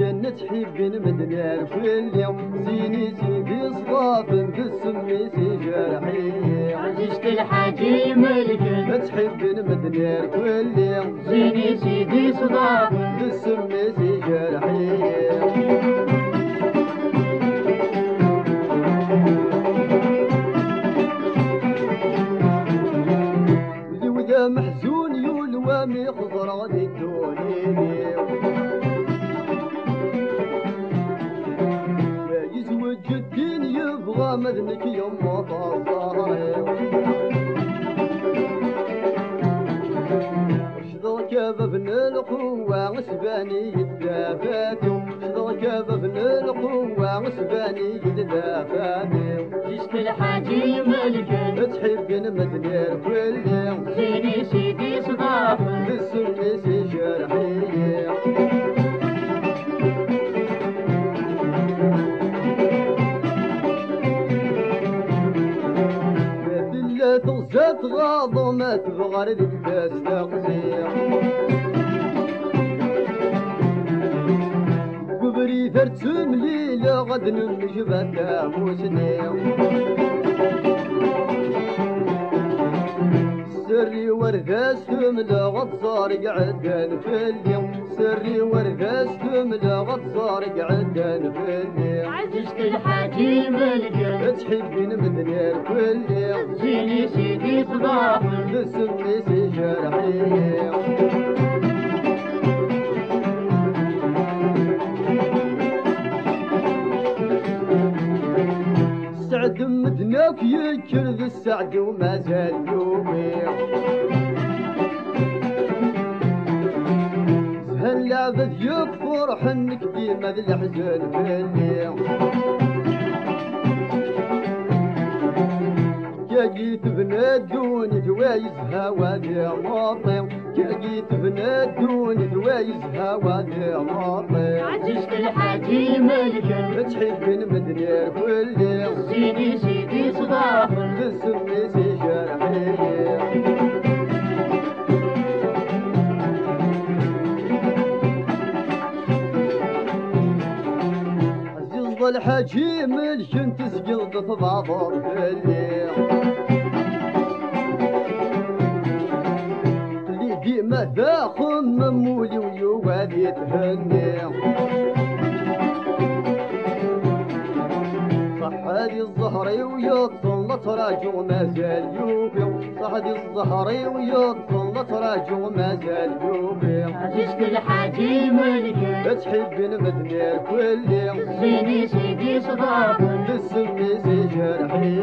نتحب مدنار كل يوم زيني سيدي صلاف سي جرحي عزيزة الحاجي ملك نتحب مدنار كل يوم زيني سيدي تسمي سي جرحي محزون يولوى مي خضر غادي تونيني الدين يبغى مذنك يما طاصاري شذرك بابن القوة غسباني الدافاتي شذرك بابن القوة غسباني الدافاتي عزيزة الحاجي ملك تحب مدنير كل تبغى للباس تقصير قبري ثرت مليلة غد نمجبها تاموسني سري ورثاس تملا غطار قعدان في اليوم سري ورثاس تملا غطار قعدان في اليوم عزيزة الحاجي ملك تحبين مدنير يوم زيني سيدي صداق تسمي سي جرحي سعد مدناك يكرذ السعد وما زال يومي. هلا بد يكفر حنك ديما ذي الحزن في الليل جيت بنادوني جوايز هوادي ماطي جيت بنادوني جوايز هوادي ماطي عزيزة الحاجي ملك تحبين مدنير كل زيني سيدي صداق عزيز الحاجي ملك تسقط في بعض الليل. اللي ديما داخل ممولي ويوالي تهني. صح هذه الزهري ويطل تراجع ما زال يوبي. صح هذه الزهري ويطل تراجع ما زال يوبي. عزيزة الحاجي ملك تحبين مدنير كل يوم زيني سيدي صداق تسمي سي جرحي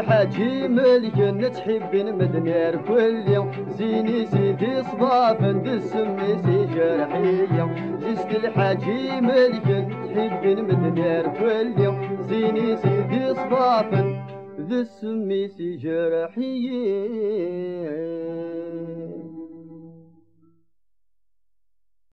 الحاجي ملك نتحبين مدنير كل يوم زيني سيدي صبافا تسمي سي جرحي عزيزتي الحاجي ملك نتحبين مدنير كل يوم زيني سيدي صبافا باسمي في جرحي